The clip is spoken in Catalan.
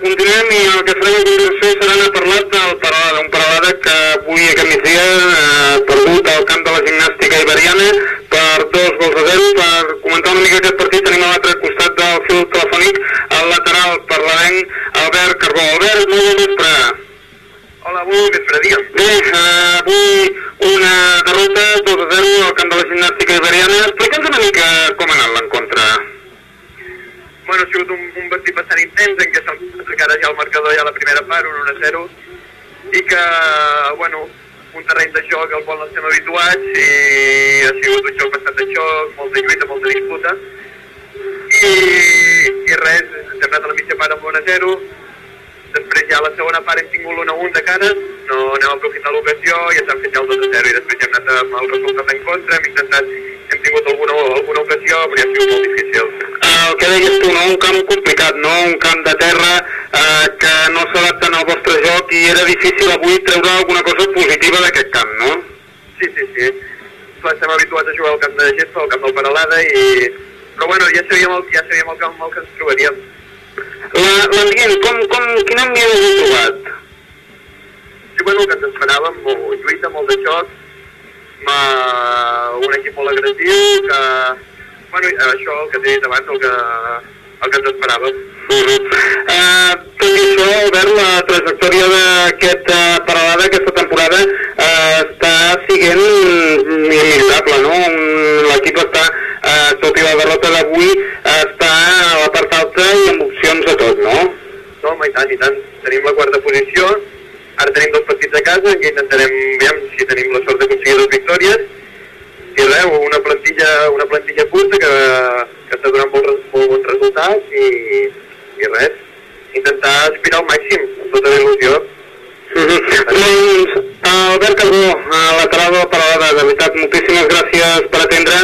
continuem i el que farem a continuació serà anar a parlar del Paralada, un Paralada que avui aquest migdia ha perdut al camp de la gimnàstica iberiana per dos gols a zero. Per comentar una mica aquest partit tenim a l'altre costat del fil telefònic el lateral parladenc Albert Carbó. Albert, molt bon vespre. Hola, molt vespre, digue'm. Bé, eh, avui una derrota 2 a 0 al camp de la gimnàstica iberiana. Explica'ns una mica com ha anat l'encontre. Bueno, ha sigut un, un partit bastant intens en què s'ha encara ja el marcador ja a la primera part, un 1 a 0, i que, bueno, un terreny de joc al qual no estem habituats i ha sigut un joc bastant de xoc, molta lluita, molta disputa, i, i res, hem anat a la mitja part amb 1 a 0, després ja a la segona part hem tingut l'1 a 1 de cara, no anem a aprofitar l'ocasió i ens han fet ja el 2 a 0 i després ja hem anat amb el resultat en contra, hem intentat, hem tingut alguna, alguna ocasió, però ja ha sigut molt difícil. El que deies tu, no? un camp complicat, no? un camp de terra eh, que no s'adapta al vostre joc i era difícil avui treure alguna cosa positiva d'aquest camp, no? Sí, sí, sí. Clar, estem habituats a jugar al camp de gespa, al camp del Paralada, i... però bueno, ja sabíem el, ja sabíem el camp amb el que ens trobaríem. La- L'ambient, com, com, quin ambient heu trobat? Sí, bueno, el que ens esperàvem, molt lluita, molt de xoc, ma... un equip molt agressiu, que... Bueno, això, el que t'he dit abans, el que, el que ens esperàvem. Uh -huh. uh, tot i això, Albert, la trajectòria d'aquest uh, Paralada aquesta temporada uh, està siguent immillorable, no? L'equip està, uh, tot i la derrota d'avui, està a la part alta i amb opcions a tot, no? No, home, i tant, i tant. Tenim la quarta posició, ara tenim dos partits a casa, què intentarem, aviam si tenim la sort d'aconseguir dues victòries, res, una plantilla, una plantilla curta que, que està donant molt, molt bons resultats i, i res, intentar aspirar al màxim, amb tota la il·lusió. Uh -huh. Doncs, Albert Carbó, lateral de la Paralada, de veritat, moltíssimes gràcies per atendre